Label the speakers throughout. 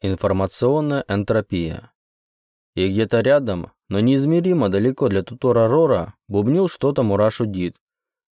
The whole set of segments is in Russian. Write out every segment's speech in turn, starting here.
Speaker 1: Информационная энтропия. И где-то рядом, но неизмеримо далеко для Тутора Рора, бубнил что-то Мурашу Дид.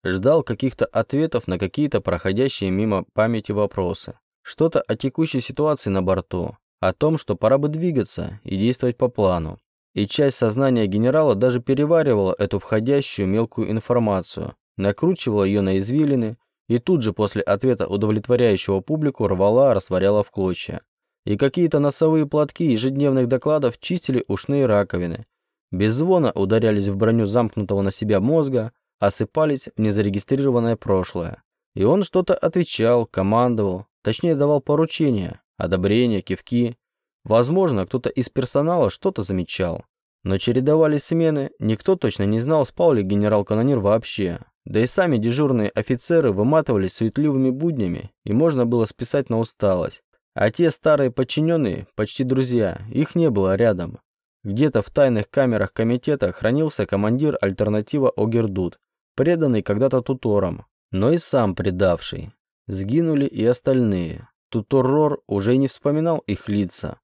Speaker 1: Ждал каких-то ответов на какие-то проходящие мимо памяти вопросы. Что-то о текущей ситуации на борту, о том, что пора бы двигаться и действовать по плану. И часть сознания генерала даже переваривала эту входящую мелкую информацию, накручивала ее на извилины и тут же после ответа удовлетворяющего публику рвала, растворяла в клочья и какие-то носовые платки ежедневных докладов чистили ушные раковины. Без звона ударялись в броню замкнутого на себя мозга, осыпались в незарегистрированное прошлое. И он что-то отвечал, командовал, точнее давал поручения, одобрения, кивки. Возможно, кто-то из персонала что-то замечал. Но чередовались смены, никто точно не знал, спал ли генерал-канонир вообще. Да и сами дежурные офицеры выматывались суетливыми буднями, и можно было списать на усталость. А те старые подчиненные, почти друзья, их не было рядом. Где-то в тайных камерах комитета хранился командир альтернатива Огердут, преданный когда-то Тутором, но и сам предавший. Сгинули и остальные. Туторрор уже не вспоминал их лица.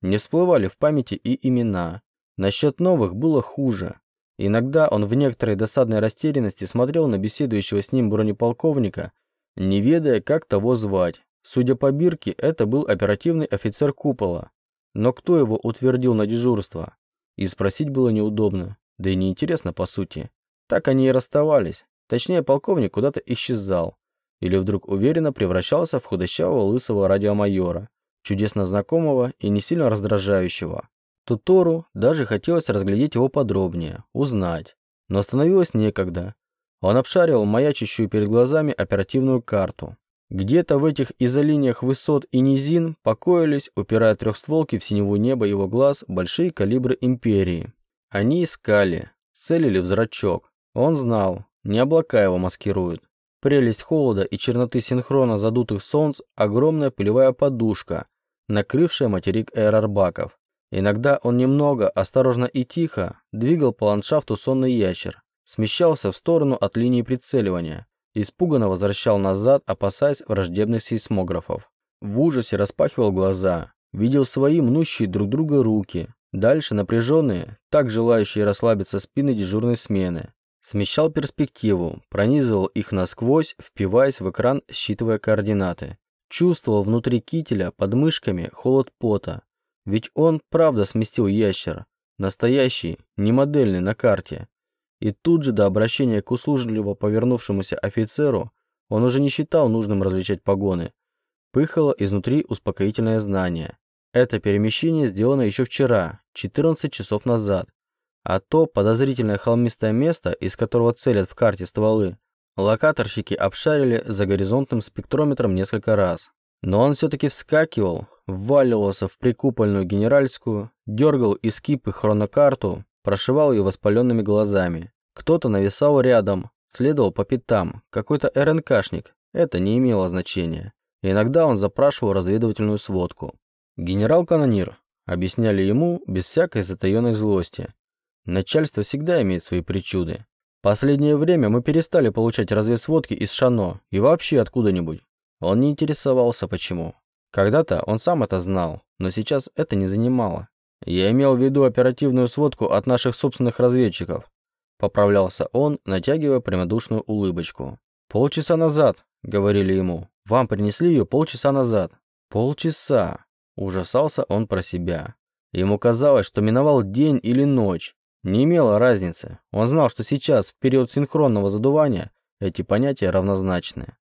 Speaker 1: Не всплывали в памяти и имена. Насчет новых было хуже. Иногда он в некоторой досадной растерянности смотрел на беседующего с ним бронеполковника, не ведая, как того звать. Судя по бирке, это был оперативный офицер купола. Но кто его утвердил на дежурство? И спросить было неудобно, да и неинтересно по сути. Так они и расставались. Точнее, полковник куда-то исчезал. Или вдруг уверенно превращался в худощавого лысого радиомайора, чудесно знакомого и не сильно раздражающего. Тутору даже хотелось разглядеть его подробнее, узнать. Но становилось некогда. Он обшаривал маячащую перед глазами оперативную карту, где-то в этих изолиниях высот и низин покоились, упирая трехстволки в синеву небо его глаз, большие калибры Империи. Они искали, целили в зрачок. Он знал, не облака его маскируют. Прелесть холода и черноты синхрона задутых солнц – огромная пылевая подушка, накрывшая материк аэробаков. Иногда он немного, осторожно и тихо, двигал по ландшафту сонный ящер, смещался в сторону от линии прицеливания, Испуганно возвращал назад, опасаясь враждебных сейсмографов. В ужасе распахивал глаза, видел свои мнущие друг друга руки, дальше напряженные, так желающие расслабиться спины дежурной смены. Смещал перспективу, пронизывал их насквозь, впиваясь в экран, считывая координаты. Чувствовал внутри кителя, под мышками, холод пота. Ведь он правда сместил ящер. Настоящий, не модельный на карте. И тут же до обращения к услужливо повернувшемуся офицеру он уже не считал нужным различать погоны. Пыхало изнутри успокоительное знание. Это перемещение сделано еще вчера, 14 часов назад. А то подозрительное холмистое место, из которого целят в карте стволы, локаторщики обшарили за горизонтным спектрометром несколько раз. Но он все-таки вскакивал, вваливался в прикупольную генеральскую, дергал из кипы хронокарту, прошивал ее воспаленными глазами. Кто-то нависал рядом, следовал по пятам, какой-то РНКшник, это не имело значения. Иногда он запрашивал разведывательную сводку. «Генерал-канонир», объясняли ему без всякой затаенной злости. Начальство всегда имеет свои причуды. Последнее время мы перестали получать разведсводки из Шано и вообще откуда-нибудь. Он не интересовался почему. Когда-то он сам это знал, но сейчас это не занимало. Я имел в виду оперативную сводку от наших собственных разведчиков. Поправлялся он, натягивая прямодушную улыбочку. «Полчаса назад», — говорили ему. «Вам принесли ее полчаса назад». «Полчаса», — ужасался он про себя. Ему казалось, что миновал день или ночь. Не имело разницы. Он знал, что сейчас, в период синхронного задувания, эти понятия равнозначны.